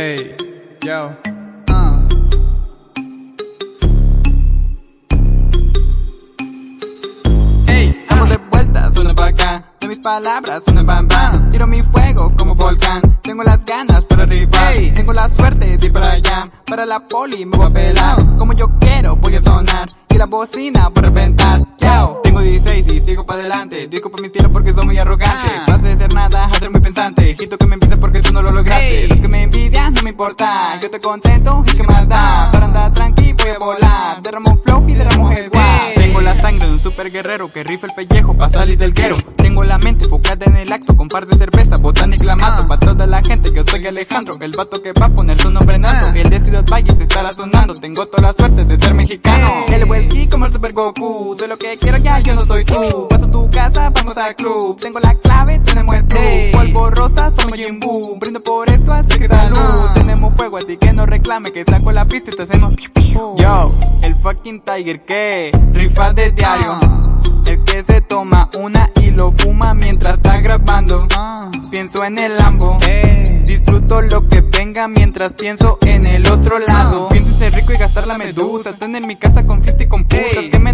Hey, yo, uh. Hey, estamos de vuelta, suena pa' acá. De mis palabras suenan bam bam. Tiro mi fuego como volcán. Tengo las ganas para rifar. Hey, tengo la suerte de ir para allá. Para la poli me voy a pelar. Como yo quiero voy a sonar. Y la bocina por reventar. Yo, tengo 16 y sigo para adelante. Disculpa mi estilo porque soy muy arrogante. Ah. Vas a ser nada, Hito que me empieza porque tú no lo lograste. Hey. Los que me envidian no me importa. Yo estoy contento y que más da. Para andar tranqui voy a volar. Derramo flow y derramo Hey. Tengo la sangre de un super guerrero que rifa el pellejo pa' salir del guero. Tengo la mente enfocada en el acto con par de cerveza, botán y clamato. Pa' toda la gente que soy Alejandro, el vato que va a poner su nombre en alto. Ah. El de Ciudad Valles estará sonando. Tengo toda la suerte de ser mexicano. El Welky como el Super Goku. Soy lo que quiero ya, yo no soy tú. Casa, club. Tengo la clave, tenemos el. Hey. Polvo rosa, somos Jimbu. Brindo por esto, así que salud. Ah. Tenemos fuego, así que no reclame que saco la pista y te hacemos piu, piu. Yo, el fucking Tiger que rifa de diario. Ah. El que se toma una y lo fuma mientras está grabando. Uh. Pienso en el Lambo. Hey. Disfruto lo que venga mientras pienso en el otro lado. Ah. Pienso en ser rico y gastar la medusa. Tener mi casa con fiesta y con putas. Ey. Que me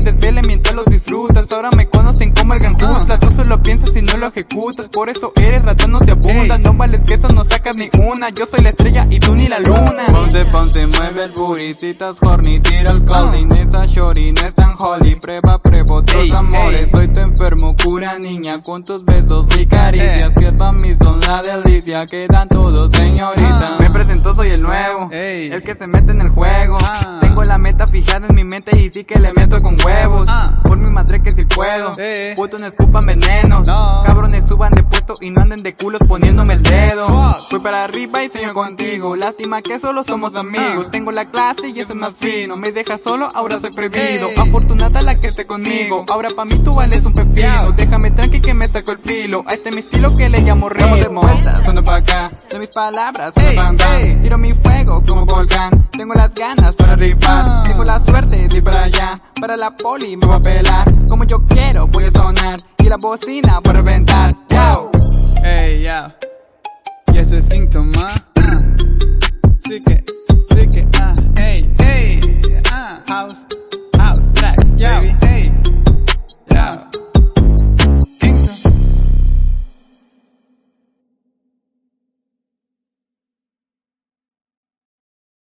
lo ejecutas. Por eso eres ratón, no se abunda. Ey. No vales que eso no sacas ni una. Yo soy la estrella y tú ni la luna. Ponce, ponce, mueve el booty. Citas horny, tira el calling. Esa shorty no es tan holy. Prueba, pruebo otros Ey, amores. ey. Soy tu enfermo, cura niña. Con tus besos y caricias. Que pa' mí son la delicia. Quedan todos, señorita. Ah. Me presento, soy el nuevo. El que se mete en el juego. Ah. Tengo la meta fijada en mi mente y sí que le meto con huevos. Madre que si puedo. Eh. Puto no escupan venenos. No. Cabrones suban de puesto y no anden de culos poniéndome el dedo. Fuck. Fui para arriba y sueño contigo. Lástima que solo somos amigos. Ah. Tengo la clase y eso es más fino. Me dejas solo, ahora soy prohibido. Ey. Afortunada la que esté conmigo. Ahora pa' mí tú vales un pepino. Déjame tranqui que me saco el filo. A este mi estilo que le llamo ritmo. de vuelta, sueno pa' acá. De mis palabras, sueno Ey, bam bam. ey. Tiro mi fuego como volcán. Tengo las ganas para rifar. Ah. Tengo la suerte de ir para allá. Para la poli me va a pelar. Como yo quiero voy a sonar. Y la bocina va a reventar.